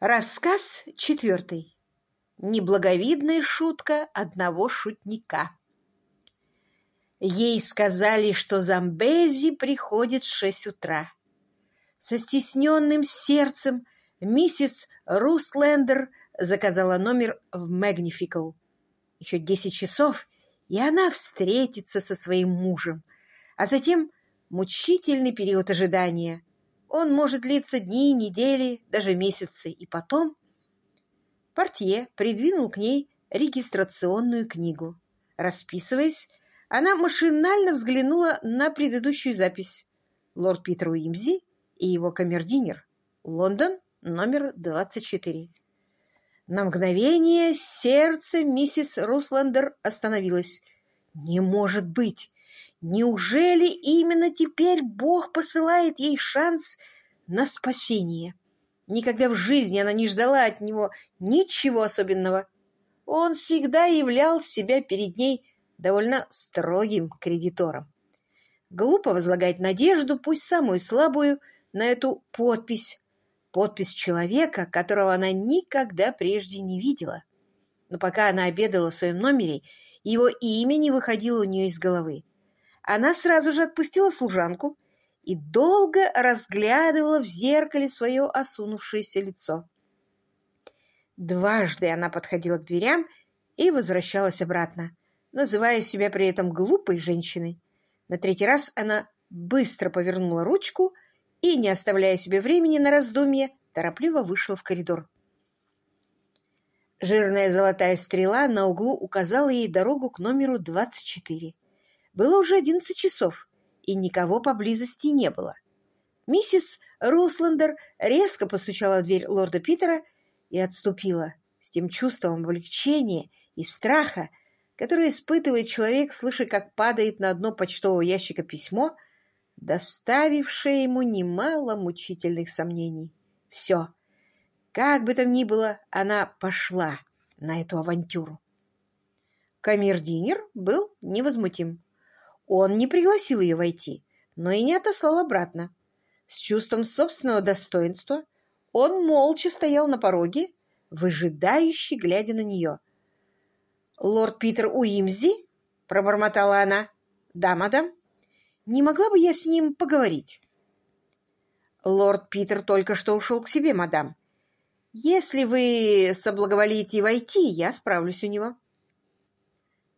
Рассказ четвертый. Неблаговидная шутка одного шутника. Ей сказали, что Замбези приходит в шесть утра. Со стесненным сердцем миссис Руслендер заказала номер в Магнификл. Еще десять часов, и она встретится со своим мужем. А затем мучительный период ожидания. Он может длиться дни, недели, даже месяцы. И потом портье придвинул к ней регистрационную книгу. Расписываясь, она машинально взглянула на предыдущую запись. Лорд Питер Уимзи и его камердинер. Лондон, номер 24. На мгновение сердце миссис Русландер остановилось. «Не может быть! Неужели именно теперь Бог посылает ей шанс на спасение? Никогда в жизни она не ждала от него ничего особенного. Он всегда являл себя перед ней довольно строгим кредитором. Глупо возлагать надежду, пусть самую слабую, на эту подпись. Подпись человека, которого она никогда прежде не видела. Но пока она обедала в своем номере, его имя не выходило у нее из головы. Она сразу же отпустила служанку и долго разглядывала в зеркале свое осунувшееся лицо. Дважды она подходила к дверям и возвращалась обратно, называя себя при этом глупой женщиной. На третий раз она быстро повернула ручку и, не оставляя себе времени на раздумье, торопливо вышла в коридор. Жирная золотая стрела на углу указала ей дорогу к номеру 24. Было уже одиннадцать часов, и никого поблизости не было. Миссис Русландер резко постучала в дверь лорда Питера и отступила с тем чувством облегчения и страха, которое испытывает человек, слыша, как падает на дно почтового ящика письмо, доставившее ему немало мучительных сомнений. Все. Как бы там ни было, она пошла на эту авантюру. Камердинер был невозмутим. Он не пригласил ее войти, но и не отослал обратно. С чувством собственного достоинства он молча стоял на пороге, выжидающий, глядя на нее. «Лорд Питер Уимзи?» — пробормотала она. «Да, мадам. Не могла бы я с ним поговорить?» «Лорд Питер только что ушел к себе, мадам. Если вы соблаговолите войти, я справлюсь у него».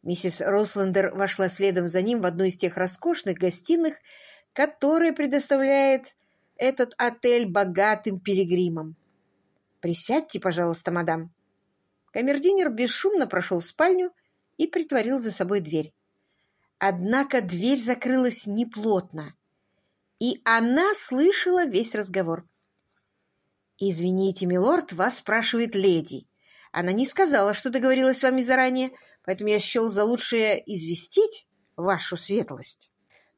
Миссис Рослендер вошла следом за ним в одну из тех роскошных гостиных, которые предоставляет этот отель богатым пилигримам. «Присядьте, пожалуйста, мадам». Камердинер бесшумно прошел в спальню и притворил за собой дверь. Однако дверь закрылась неплотно, и она слышала весь разговор. «Извините, милорд, вас спрашивает леди. Она не сказала, что договорилась с вами заранее, поэтому я счел за лучшее известить вашу светлость.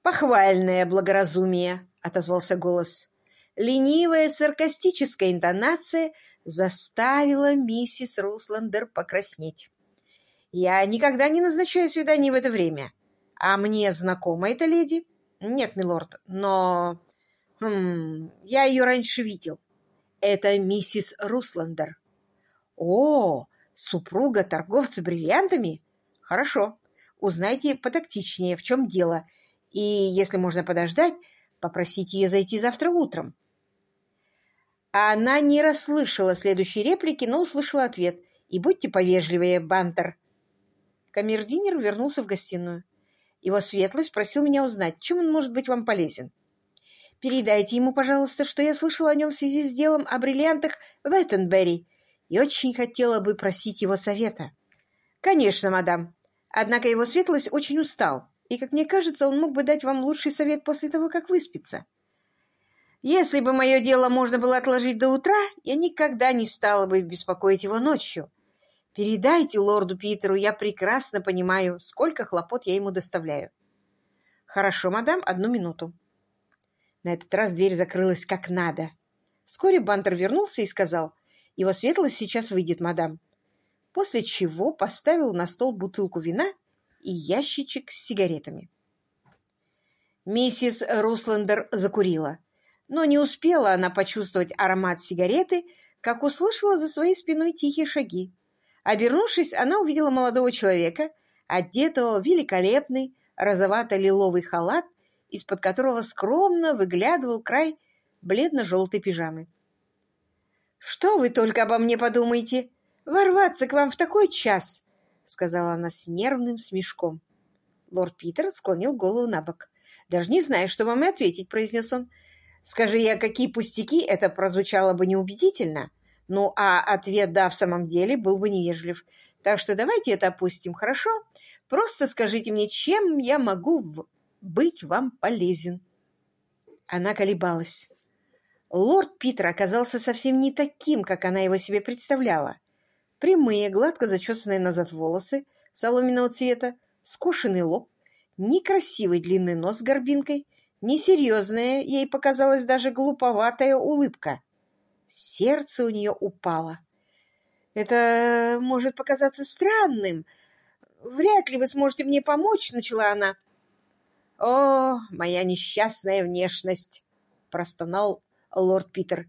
«Похвальное благоразумие», — отозвался голос. Ленивая саркастическая интонация заставила миссис Русландер покраснеть. «Я никогда не назначаю свидание в это время. А мне знакома эта леди?» «Нет, милорд, но...» хм, «Я ее раньше видел. Это миссис Русландер». «О, Супруга торговца бриллиантами? Хорошо. Узнайте потактичнее, в чем дело. И, если можно подождать, попросите ее зайти завтра утром. Она не расслышала следующей реплики, но услышала ответ. И будьте повежливее, Бантер. Камердинер вернулся в гостиную. Его светлость просил меня узнать, чем он может быть вам полезен. Передайте ему, пожалуйста, что я слышала о нем в связи с делом о бриллиантах в Эттенберри и очень хотела бы просить его совета. Конечно, мадам. Однако его светлость очень устал, и, как мне кажется, он мог бы дать вам лучший совет после того, как выспится. Если бы мое дело можно было отложить до утра, я никогда не стала бы беспокоить его ночью. Передайте лорду Питеру, я прекрасно понимаю, сколько хлопот я ему доставляю. Хорошо, мадам, одну минуту. На этот раз дверь закрылась как надо. Вскоре Бантер вернулся и сказал, его светлость сейчас выйдет, мадам. После чего поставил на стол бутылку вина и ящичек с сигаретами. Миссис Руслендер закурила, но не успела она почувствовать аромат сигареты, как услышала за своей спиной тихие шаги. Обернувшись, она увидела молодого человека, одетого в великолепный розовато-лиловый халат, из-под которого скромно выглядывал край бледно-желтой пижамы. «Что вы только обо мне подумаете? Ворваться к вам в такой час!» — сказала она с нервным смешком. Лорд Питер склонил голову на бок. «Даже не знаю, что вам и ответить», — произнес он. «Скажи я, какие пустяки, это прозвучало бы неубедительно. Ну, а ответ «да» в самом деле был бы невежлив. Так что давайте это опустим, хорошо? Просто скажите мне, чем я могу быть вам полезен?» Она колебалась. Лорд Питер оказался совсем не таким, как она его себе представляла. Прямые, гладко зачесанные назад волосы соломенного цвета, скошенный лоб, некрасивый длинный нос с горбинкой, несерьезная, ей показалась даже глуповатая улыбка. Сердце у нее упало. «Это может показаться странным. Вряд ли вы сможете мне помочь», — начала она. «О, моя несчастная внешность!» — простонал лорд Питер.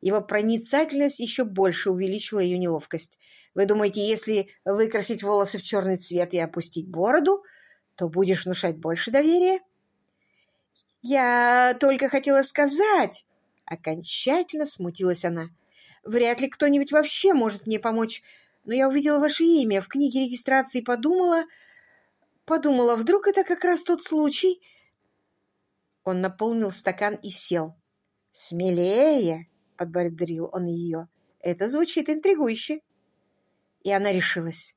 Его проницательность еще больше увеличила ее неловкость. «Вы думаете, если выкрасить волосы в черный цвет и опустить бороду, то будешь внушать больше доверия?» «Я только хотела сказать...» Окончательно смутилась она. «Вряд ли кто-нибудь вообще может мне помочь, но я увидела ваше имя в книге регистрации и подумала... Подумала, вдруг это как раз тот случай...» Он наполнил стакан и сел. «Смелее!» — подбодрил он ее. «Это звучит интригующе». И она решилась.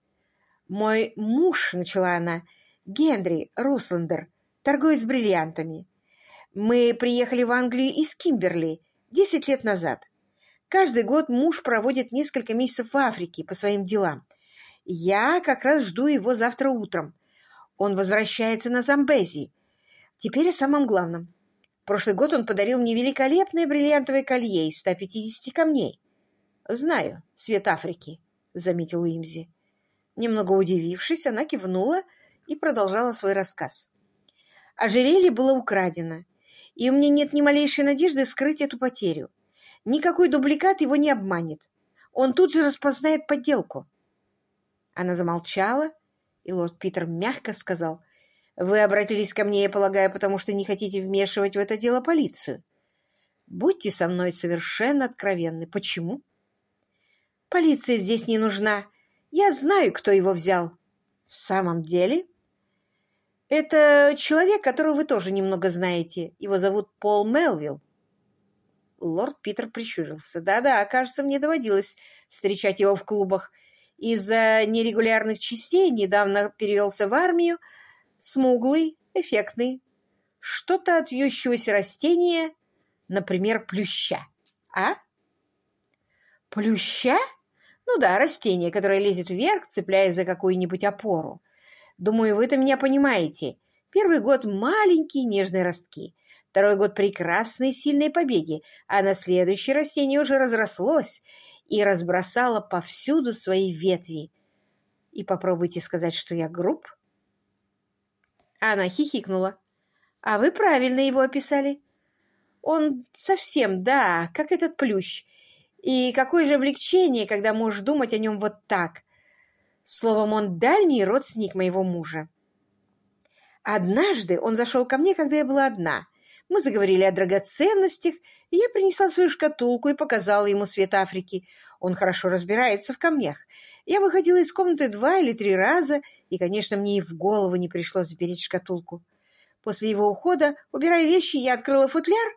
«Мой муж», — начала она, — «Генри Русландер, торгует с бриллиантами. Мы приехали в Англию из Кимберли десять лет назад. Каждый год муж проводит несколько месяцев в Африке по своим делам. Я как раз жду его завтра утром. Он возвращается на Замбези. Теперь о самом главном. Прошлый год он подарил мне великолепное бриллиантовое колье из 150 камней. «Знаю, цвет Африки», — заметил Уимзи. Немного удивившись, она кивнула и продолжала свой рассказ. Ожерелье было украдено, и у меня нет ни малейшей надежды скрыть эту потерю. Никакой дубликат его не обманет. Он тут же распознает подделку. Она замолчала, и лорд Питер мягко сказал, «Вы обратились ко мне, я полагаю, потому что не хотите вмешивать в это дело полицию. Будьте со мной совершенно откровенны. Почему?» «Полиция здесь не нужна. Я знаю, кто его взял». «В самом деле?» Это человек, которого вы тоже немного знаете. Его зовут Пол Мелвилл. Лорд Питер прищурился. Да-да, кажется, мне доводилось встречать его в клубах. Из-за нерегулярных частей недавно перевелся в армию. Смуглый, эффектный. Что-то от вьющегося растения, например, плюща. А? Плюща? Ну да, растение, которое лезет вверх, цепляясь за какую-нибудь опору. Думаю, вы-то меня понимаете. Первый год маленькие нежные ростки, второй год прекрасные сильные побеги, а на следующий растение уже разрослось и разбросало повсюду свои ветви. И попробуйте сказать, что я груб. Она хихикнула. А вы правильно его описали. Он совсем, да, как этот плющ. И какое же облегчение, когда можешь думать о нем вот так, Словом, он дальний родственник моего мужа. Однажды он зашел ко мне, когда я была одна. Мы заговорили о драгоценностях, и я принесла свою шкатулку и показала ему свет Африки. Он хорошо разбирается в камнях. Я выходила из комнаты два или три раза, и, конечно, мне и в голову не пришло запереть шкатулку. После его ухода, убирая вещи, я открыла футляр,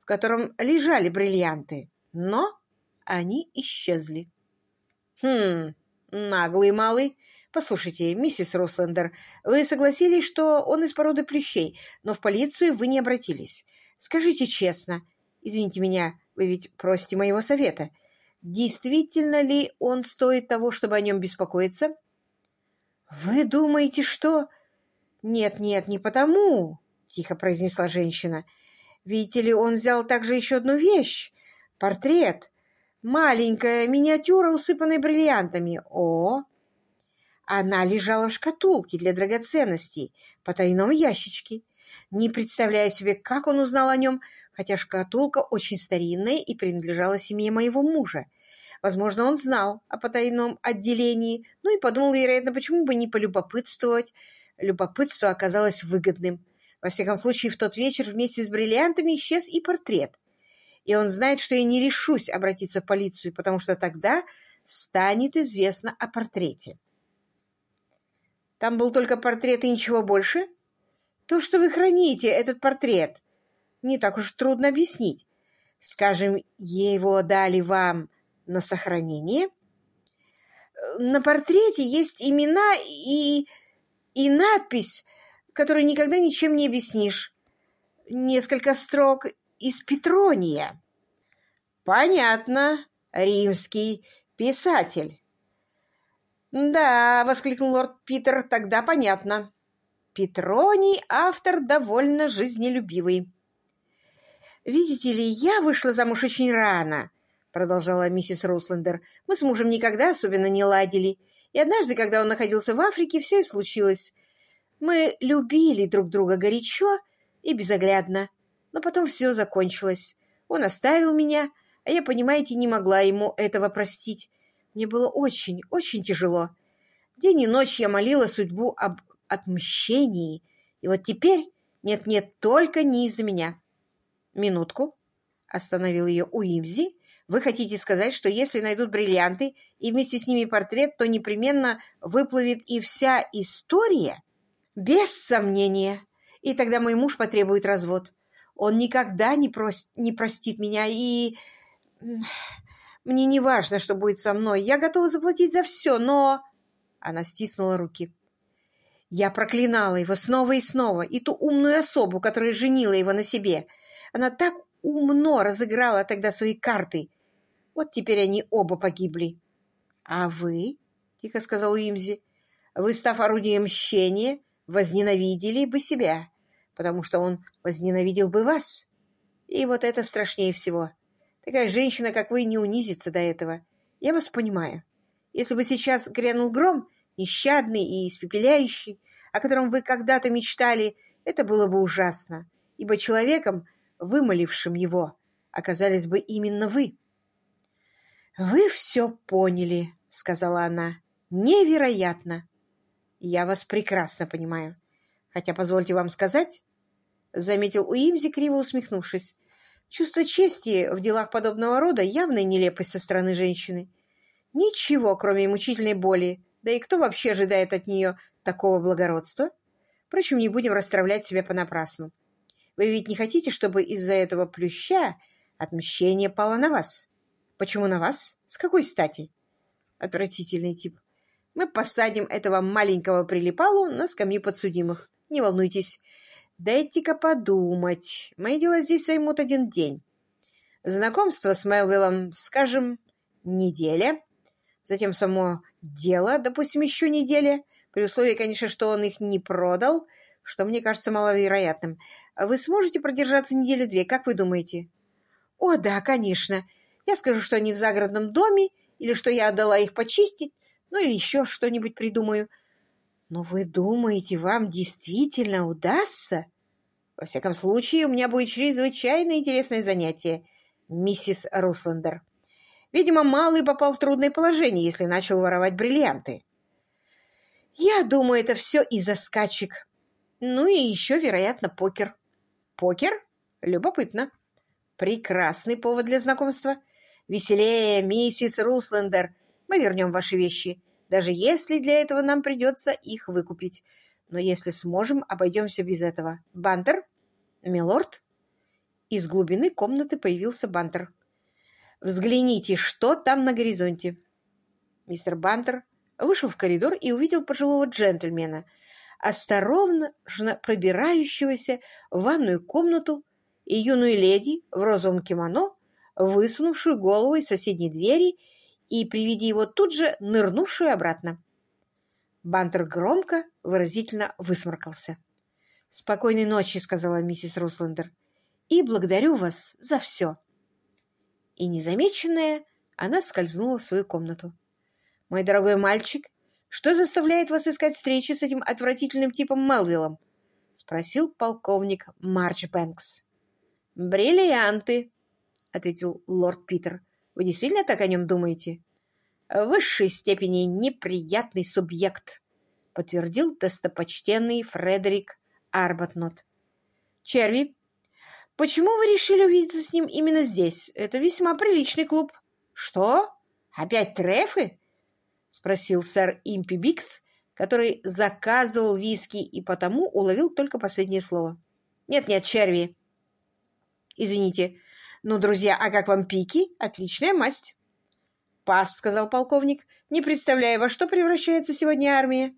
в котором лежали бриллианты, но они исчезли. Хм, Наглый малый. Послушайте, миссис Рослендер, вы согласились, что он из породы плющей, но в полицию вы не обратились. Скажите честно, извините меня, вы ведь просите моего совета, действительно ли он стоит того, чтобы о нем беспокоиться? Вы думаете, что... Нет, нет, не потому, тихо произнесла женщина. Видите ли, он взял также еще одну вещь — портрет. Маленькая миниатюра, усыпанная бриллиантами. О! Она лежала в шкатулке для драгоценностей, по тайном ящичке. Не представляю себе, как он узнал о нем, хотя шкатулка очень старинная и принадлежала семье моего мужа. Возможно, он знал о потайном отделении, ну и подумал, вероятно, почему бы не полюбопытствовать. Любопытство оказалось выгодным. Во всяком случае, в тот вечер вместе с бриллиантами исчез и портрет. И он знает, что я не решусь обратиться в полицию, потому что тогда станет известно о портрете. Там был только портрет и ничего больше? То, что вы храните, этот портрет, не так уж трудно объяснить. Скажем, его дали вам на сохранение? На портрете есть имена и, и надпись которую никогда ничем не объяснишь. Несколько строк из Петрония. Понятно, римский писатель. «Да», — воскликнул лорд Питер, — «тогда понятно. Петроний — автор довольно жизнелюбивый». «Видите ли, я вышла замуж очень рано», — продолжала миссис Руслендер. «Мы с мужем никогда особенно не ладили, и однажды, когда он находился в Африке, все и случилось. Мы любили друг друга горячо и безоглядно, но потом все закончилось. Он оставил меня, а я, понимаете, не могла ему этого простить. Мне было очень, очень тяжело. День и ночь я молила судьбу об отмщении, и вот теперь нет-нет, только не из-за меня. Минутку, остановил ее Уимзи. Вы хотите сказать, что если найдут бриллианты и вместе с ними портрет, то непременно выплывет и вся история? Без сомнения. И тогда мой муж потребует развод. Он никогда не, прос... не простит меня, и... Мне не важно, что будет со мной. Я готова заплатить за все, но... Она стиснула руки. Я проклинала его снова и снова, и ту умную особу, которая женила его на себе. Она так умно разыграла тогда свои карты. Вот теперь они оба погибли. — А вы, — тихо сказал Уимзи, — вы, став орудием мщения, возненавидели бы себя, потому что он возненавидел бы вас. И вот это страшнее всего. Такая женщина, как вы, не унизится до этого. Я вас понимаю. Если бы сейчас грянул гром, нещадный и испепеляющий, о котором вы когда-то мечтали, это было бы ужасно, ибо человеком, вымолившим его, оказались бы именно вы. «Вы все поняли», — сказала она. «Невероятно! Я вас прекрасно понимаю. Хотя, позвольте вам сказать, — заметил Уимзи, криво усмехнувшись, — чувство чести в делах подобного рода — явная нелепость со стороны женщины. Ничего, кроме мучительной боли, да и кто вообще ожидает от нее такого благородства? Впрочем, не будем расстравлять себя понапрасну. Вы ведь не хотите, чтобы из-за этого плюща отмщение пало на вас? Почему на вас? С какой стати? Отвратительный тип. Мы посадим этого маленького прилипалу на скамью подсудимых. Не волнуйтесь. Дайте-ка подумать. Мои дела здесь займут один день. Знакомство с Мелвиллом, скажем, неделя. Затем само дело, допустим, еще неделя. При условии, конечно, что он их не продал, что мне кажется маловероятным. Вы сможете продержаться недели две, как вы думаете? О, да, конечно. Я скажу, что они в загородном доме, или что я отдала их почистить, ну или еще что-нибудь придумаю. Но вы думаете, вам действительно удастся? Во всяком случае, у меня будет чрезвычайно интересное занятие, миссис Русландер. Видимо, Малый попал в трудное положение, если начал воровать бриллианты. Я думаю, это все из-за скачек. Ну и еще, вероятно, покер. Покер? Любопытно. Прекрасный повод для знакомства. Веселее, миссис Русландер. Мы вернем ваши вещи, даже если для этого нам придется их выкупить. Но если сможем, обойдемся без этого. Бантер? Милорд?» Из глубины комнаты появился Бантер. «Взгляните, что там на горизонте!» Мистер Бантер вышел в коридор и увидел пожилого джентльмена, осторожно пробирающегося в ванную комнату и юную леди в розовом кимоно, высунувшую голову из соседней двери и при виде его тут же нырнувшую обратно. Бантер громко, выразительно высморкался. «Спокойной ночи», — сказала миссис Руслендер, — «и благодарю вас за все». И незамеченная, она скользнула в свою комнату. «Мой дорогой мальчик, что заставляет вас искать встречи с этим отвратительным типом Мелвиллом? — спросил полковник Марч Бэнкс. «Бриллианты», — ответил лорд Питер. «Вы действительно так о нем думаете?» «В высшей степени неприятный субъект», — подтвердил достопочтенный Фредерик Арбатнот. «Черви, почему вы решили увидеться с ним именно здесь? Это весьма приличный клуб». «Что? Опять трефы?» — спросил сэр Импи Бикс, который заказывал виски и потому уловил только последнее слово. «Нет-нет, черви». «Извините. Ну, друзья, а как вам пики? Отличная масть». «Пас», — сказал полковник, — «не представляю, во что превращается сегодня армия».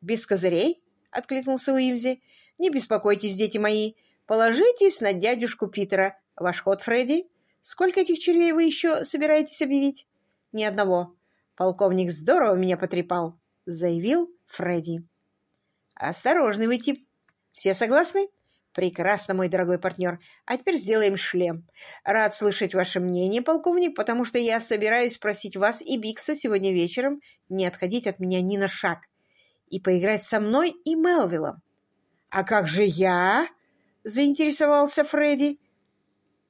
«Без козырей?» — откликнулся Уимзи. «Не беспокойтесь, дети мои. Положитесь на дядюшку Питера. Ваш ход, Фредди. Сколько этих червей вы еще собираетесь объявить?» «Ни одного. Полковник здорово меня потрепал», — заявил Фредди. «Осторожный вы тип. Все согласны?» «Прекрасно, мой дорогой партнер. А теперь сделаем шлем. Рад слышать ваше мнение, полковник, потому что я собираюсь просить вас и Бикса сегодня вечером не отходить от меня ни на шаг и поиграть со мной и Мелвиллом». «А как же я?» — заинтересовался Фредди.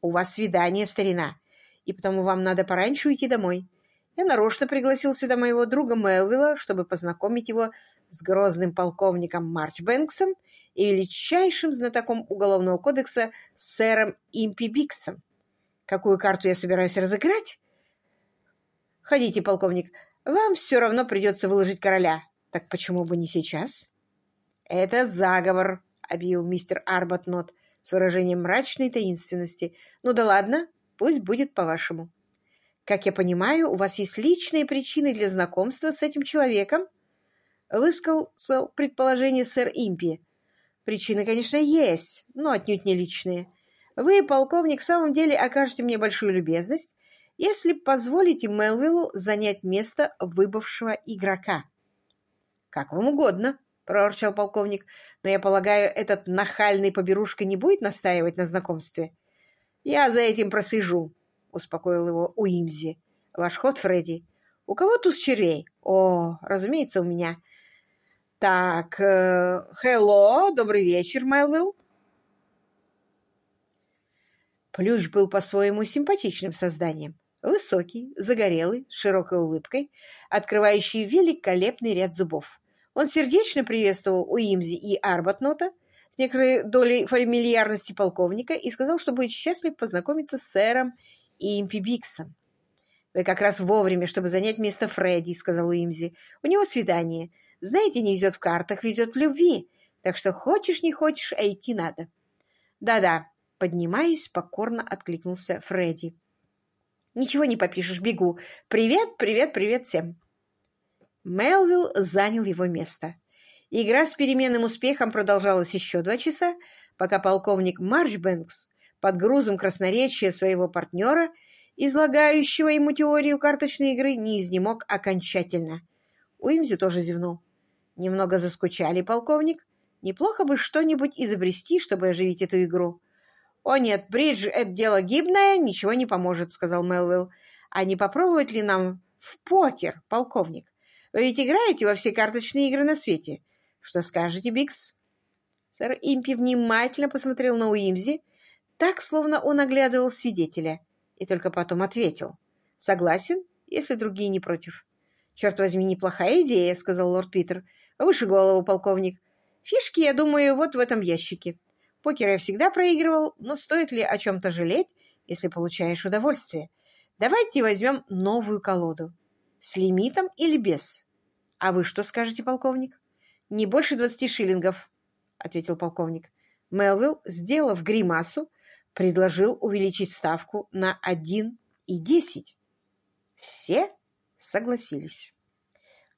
«У вас свидание, старина, и потому вам надо пораньше уйти домой. Я нарочно пригласил сюда моего друга Мелвилла, чтобы познакомить его с грозным полковником Марчбэнксом и величайшим знатоком Уголовного кодекса сэром Импи Биксом. Какую карту я собираюсь разыграть? Ходите, полковник, вам все равно придется выложить короля. Так почему бы не сейчас? Это заговор, объявил мистер Арбатнот с выражением мрачной таинственности. Ну да ладно, пусть будет по-вашему. Как я понимаю, у вас есть личные причины для знакомства с этим человеком? Высказал предположение сэр Импи. Причины, конечно, есть, но отнюдь не личные. Вы, полковник, в самом деле окажете мне большую любезность, если позволите Мелвиллу занять место выбывшего игрока. — Как вам угодно, — проворчал полковник, — но я полагаю, этот нахальный поберушка не будет настаивать на знакомстве. Я за этим прослежу успокоил его Уимзи. «Ваш ход, Фредди. У кого туз червей?» «О, разумеется, у меня». «Так, э, хелло, добрый вечер, Мелвилл». Плющ был по-своему симпатичным созданием. Высокий, загорелый, с широкой улыбкой, открывающий великолепный ряд зубов. Он сердечно приветствовал Уимзи и Арбатнота с некоторой долей фамильярности полковника и сказал, что будет счастлив познакомиться с сэром и Импи Биксом. «Вы как раз вовремя, чтобы занять место Фредди», — сказал Уимзи. «У него свидание. Знаете, не везет в картах, везет в любви. Так что хочешь, не хочешь, а идти надо». «Да-да», — поднимаясь, покорно откликнулся Фредди. «Ничего не попишешь, бегу. Привет, привет, привет всем». Мелвилл занял его место. Игра с переменным успехом продолжалась еще два часа, пока полковник Марчбэнкс под грузом красноречия своего партнера, излагающего ему теорию карточной игры, не изнемог окончательно. Уимзи тоже зевнул. Немного заскучали, полковник. Неплохо бы что-нибудь изобрести, чтобы оживить эту игру. «О нет, бридж — это дело гибное, ничего не поможет», — сказал Мелвилл. «А не попробовать ли нам в покер, полковник? Вы ведь играете во все карточные игры на свете. Что скажете, Бикс?» Сэр Импи внимательно посмотрел на Уимзи, так, словно он оглядывал свидетеля, и только потом ответил. «Согласен, если другие не против». «Черт возьми, неплохая идея», — сказал лорд Питер. «Выше голову, полковник. Фишки, я думаю, вот в этом ящике. Покер я всегда проигрывал, но стоит ли о чем-то жалеть, если получаешь удовольствие? Давайте возьмем новую колоду. С лимитом или без? А вы что скажете, полковник?» «Не больше двадцати шиллингов», — ответил полковник. Мелвилл, сделав гримасу, предложил увеличить ставку на 1,10. Все согласились.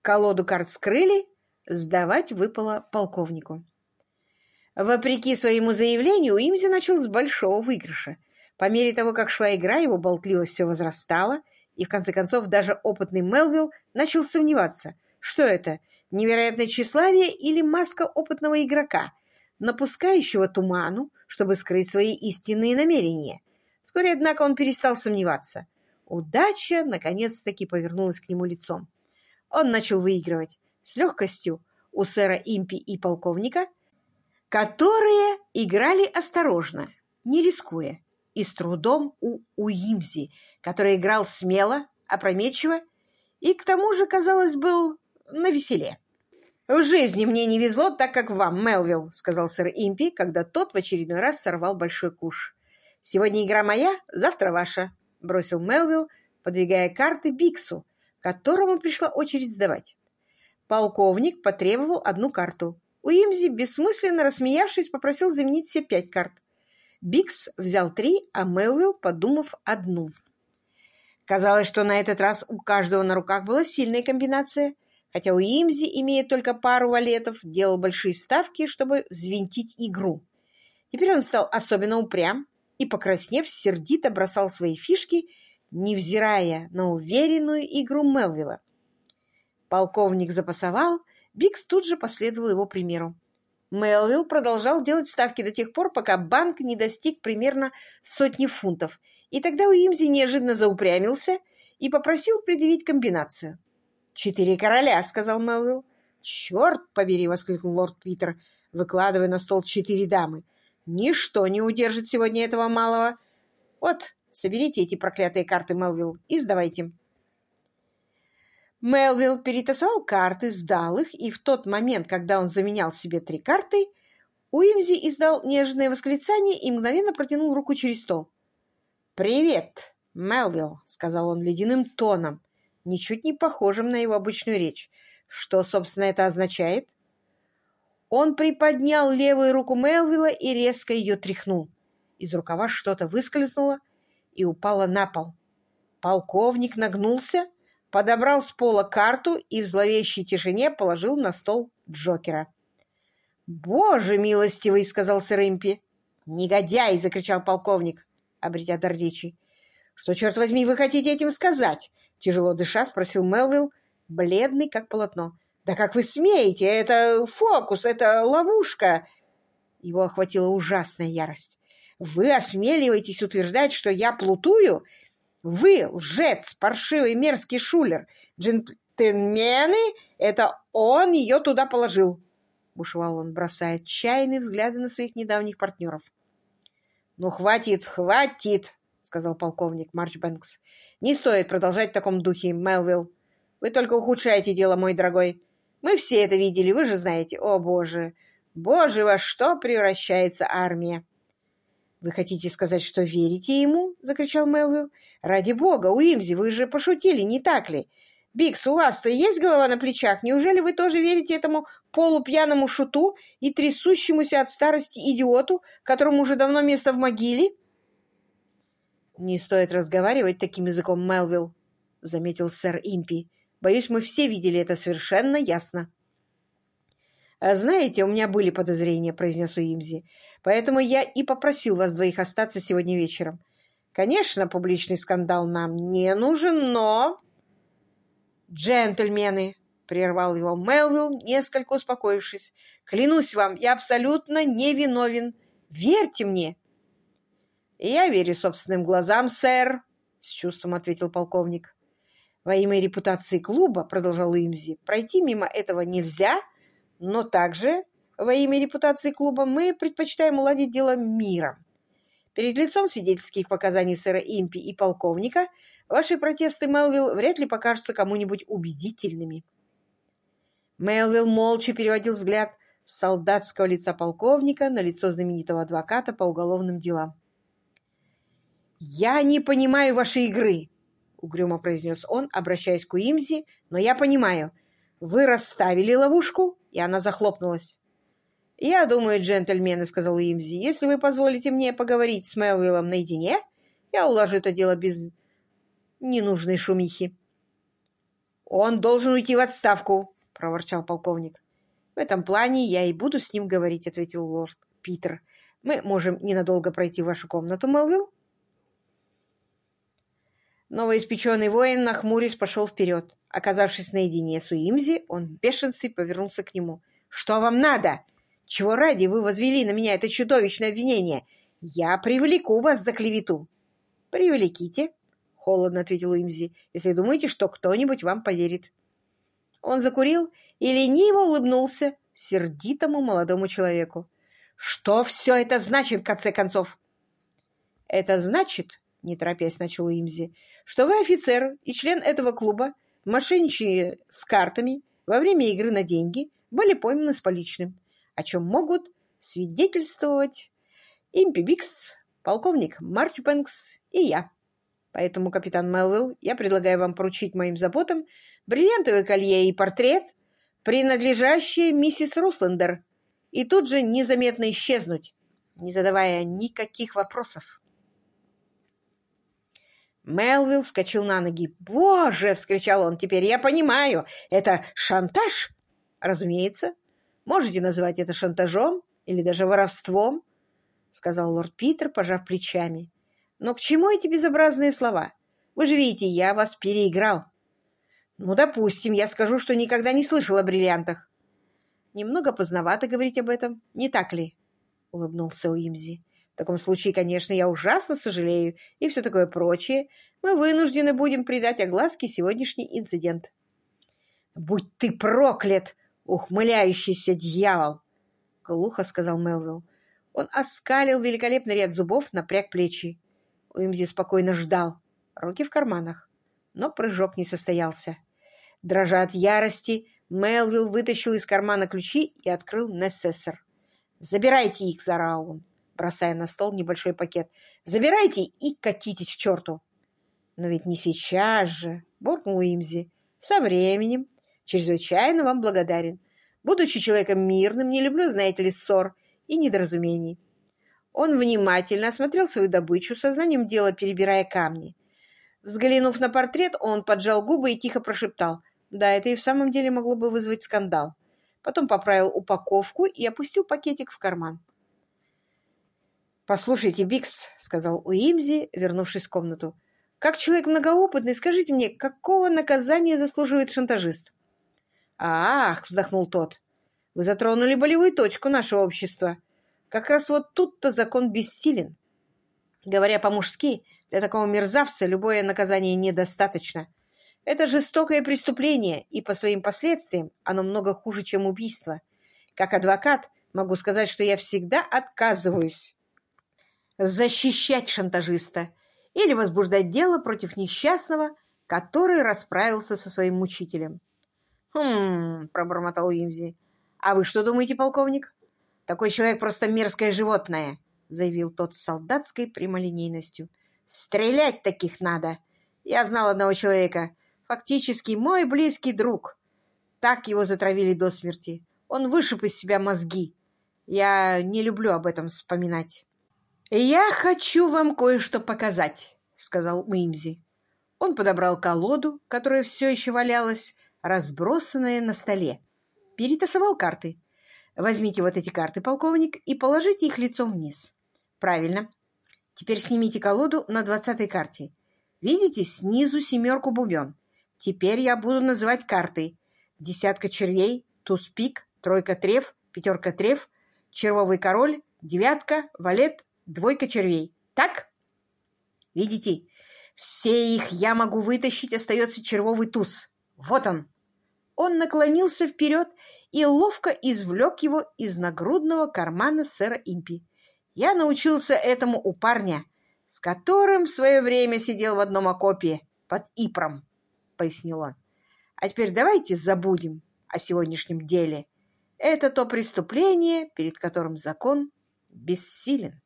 Колоду карт скрыли, сдавать выпало полковнику. Вопреки своему заявлению, Имзи начал с большого выигрыша. По мере того, как шла игра, его болтливость все возрастала, и в конце концов даже опытный Мелвилл начал сомневаться, что это, невероятное тщеславие или маска опытного игрока, напускающего туману, чтобы скрыть свои истинные намерения. Вскоре, однако, он перестал сомневаться. Удача, наконец-таки, повернулась к нему лицом. Он начал выигрывать с легкостью у сэра Импи и полковника, которые играли осторожно, не рискуя, и с трудом у Уимзи, который играл смело, опрометчиво и, к тому же, казалось, был на веселе. «В жизни мне не везло так, как вам, Мелвилл», — сказал сэр Импи, когда тот в очередной раз сорвал большой куш. «Сегодня игра моя, завтра ваша», — бросил Мелвилл, подвигая карты Биксу, которому пришла очередь сдавать. Полковник потребовал одну карту. Уимзи, бессмысленно рассмеявшись, попросил заменить все пять карт. Бикс взял три, а Мелвилл, подумав, одну. Казалось, что на этот раз у каждого на руках была сильная комбинация, хотя Уимзи, имея только пару валетов, делал большие ставки, чтобы взвинтить игру. Теперь он стал особенно упрям и, покраснев, сердито бросал свои фишки, невзирая на уверенную игру Мелвилла. Полковник запасовал, Бикс тут же последовал его примеру. Мелвилл продолжал делать ставки до тех пор, пока банк не достиг примерно сотни фунтов, и тогда Уимзи неожиданно заупрямился и попросил предъявить комбинацию. «Четыре короля», — сказал Мелвилл. «Черт побери!» — воскликнул лорд Питер, выкладывая на стол четыре дамы. «Ничто не удержит сегодня этого малого. Вот, соберите эти проклятые карты, Мелвилл, и сдавайте». Мелвилл перетасовал карты, сдал их, и в тот момент, когда он заменял себе три карты, Уимзи издал нежное восклицание и мгновенно протянул руку через стол. «Привет, Мелвилл», — сказал он ледяным тоном, ничуть не похожим на его обычную речь. «Что, собственно, это означает?» Он приподнял левую руку Мелвилла и резко ее тряхнул. Из рукава что-то выскользнуло и упало на пол. Полковник нагнулся, подобрал с пола карту и в зловещей тишине положил на стол Джокера. «Боже милостивый!» — сказал сэр Импи. «Негодяй!» — закричал полковник, обретя дар речи. «Что, черт возьми, вы хотите этим сказать?» Тяжело дыша спросил Мелвилл, бледный, как полотно. «Да как вы смеете? Это фокус, это ловушка!» Его охватила ужасная ярость. «Вы осмеливаетесь утверждать, что я плутую вы, лжец, паршивый мерзкий шулер, джентльмены, это он ее туда положил, бушевал он, бросая отчаянные взгляды на своих недавних партнеров. Ну, хватит, хватит, сказал полковник Марчбэнкс. Не стоит продолжать в таком духе, Мелвилл. Вы только ухудшаете дело, мой дорогой. Мы все это видели, вы же знаете. О, боже! Боже, во что превращается армия! «Вы хотите сказать, что верите ему?» — закричал Мелвилл. «Ради бога, Уимзи, вы же пошутили, не так ли? Бикс, у вас-то есть голова на плечах? Неужели вы тоже верите этому полупьяному шуту и трясущемуся от старости идиоту, которому уже давно место в могиле?» «Не стоит разговаривать таким языком, Мелвилл», — заметил сэр Импи. «Боюсь, мы все видели это совершенно ясно». «А «Знаете, у меня были подозрения», — произнес Уимзи. «Поэтому я и попросил вас двоих остаться сегодня вечером. Конечно, публичный скандал нам не нужен, но...» «Джентльмены!» — прервал его Мелвилл, несколько успокоившись. «Клянусь вам, я абсолютно невиновен. Верьте мне!» «Я верю собственным глазам, сэр», — с чувством ответил полковник. «Во имя репутации клуба, — продолжал Уимзи, — пройти мимо этого нельзя, — но также во имя репутации клуба мы предпочитаем уладить дело миром. Перед лицом свидетельских показаний сэра Импи и полковника ваши протесты, Мелвилл, вряд ли покажутся кому-нибудь убедительными. Мелвилл молча переводил взгляд солдатского лица полковника на лицо знаменитого адвоката по уголовным делам. «Я не понимаю вашей игры», — угрюмо произнес он, обращаясь к Уимзи, — «но я понимаю. Вы расставили ловушку, и она захлопнулась. «Я думаю, джентльмены», — сказал Уимзи, — «если вы позволите мне поговорить с Мелвиллом наедине, я уложу это дело без ненужной шумихи». «Он должен уйти в отставку», — проворчал полковник. «В этом плане я и буду с ним говорить», — ответил лорд Питер. «Мы можем ненадолго пройти в вашу комнату, Мелвилл?» Новоиспеченный воин, нахмурясь, пошел вперед. Оказавшись наедине с Уимзи, он в повернулся к нему. «Что вам надо? Чего ради вы возвели на меня это чудовищное обвинение? Я привлеку вас за клевету». «Привлеките», — холодно ответил Уимзи, «если думаете, что кто-нибудь вам поверит». Он закурил и лениво улыбнулся сердитому молодому человеку. Что все это значит, в конце концов? Это значит, не торопясь начал Уимзи, что вы офицер и член этого клуба, мошенничая с картами во время игры на деньги, были пойманы с поличным, о чем могут свидетельствовать Импи Бикс, полковник Мартюпенкс и я. Поэтому, капитан Мелвилл, я предлагаю вам поручить моим заботам бриллиантовое колье и портрет, принадлежащие миссис Руслендер, и тут же незаметно исчезнуть, не задавая никаких вопросов. Мелвилл вскочил на ноги. «Боже!» — вскричал он. «Теперь я понимаю. Это шантаж?» «Разумеется. Можете называть это шантажом или даже воровством», — сказал лорд Питер, пожав плечами. «Но к чему эти безобразные слова? Вы же видите, я вас переиграл». «Ну, допустим, я скажу, что никогда не слышал о бриллиантах». «Немного поздновато говорить об этом, не так ли?» — улыбнулся Уимзи. В таком случае, конечно, я ужасно сожалею и все такое прочее. Мы вынуждены будем придать огласке сегодняшний инцидент. «Будь ты проклят, ухмыляющийся дьявол!» — глухо сказал Мелвилл. Он оскалил великолепный ряд зубов, напряг плечи. Уимзи спокойно ждал, руки в карманах. Но прыжок не состоялся. Дрожа от ярости, Мелвилл вытащил из кармана ключи и открыл Несессор. «Забирайте их!» — заорал он бросая на стол небольшой пакет. «Забирайте и катитесь к черту!» «Но ведь не сейчас же!» — буркнул Имзи. «Со временем. Чрезвычайно вам благодарен. Будучи человеком мирным, не люблю, знаете ли, ссор и недоразумений». Он внимательно осмотрел свою добычу, сознанием дела перебирая камни. Взглянув на портрет, он поджал губы и тихо прошептал. Да, это и в самом деле могло бы вызвать скандал. Потом поправил упаковку и опустил пакетик в карман. «Послушайте, Бикс», — сказал Уимзи, вернувшись в комнату, — «как человек многоопытный, скажите мне, какого наказания заслуживает шантажист?» «Ах!» — вздохнул тот. «Вы затронули болевую точку нашего общества. Как раз вот тут-то закон бессилен. Говоря по-мужски, для такого мерзавца любое наказание недостаточно. Это жестокое преступление, и по своим последствиям оно много хуже, чем убийство. Как адвокат могу сказать, что я всегда отказываюсь защищать шантажиста или возбуждать дело против несчастного, который расправился со своим мучителем. «Хм...» — пробормотал Уимзи. «А вы что думаете, полковник?» «Такой человек просто мерзкое животное», — заявил тот с солдатской прямолинейностью. «Стрелять таких надо. Я знал одного человека, фактически мой близкий друг. Так его затравили до смерти. Он вышиб из себя мозги. Я не люблю об этом вспоминать». «Я хочу вам кое-что показать», — сказал Уимзи. Он подобрал колоду, которая все еще валялась, разбросанная на столе. Перетасовал карты. «Возьмите вот эти карты, полковник, и положите их лицом вниз». «Правильно. Теперь снимите колоду на двадцатой карте. Видите снизу семерку бубен? Теперь я буду называть карты. Десятка червей, туз пик, тройка треф, пятерка треф, червовый король, девятка, валет, двойка червей. Так? Видите, все их я могу вытащить, остается червовый туз. Вот он. Он наклонился вперед и ловко извлек его из нагрудного кармана сэра Импи. Я научился этому у парня, с которым в свое время сидел в одном окопе под Ипром, — пояснил он. А теперь давайте забудем о сегодняшнем деле. Это то преступление, перед которым закон бессилен.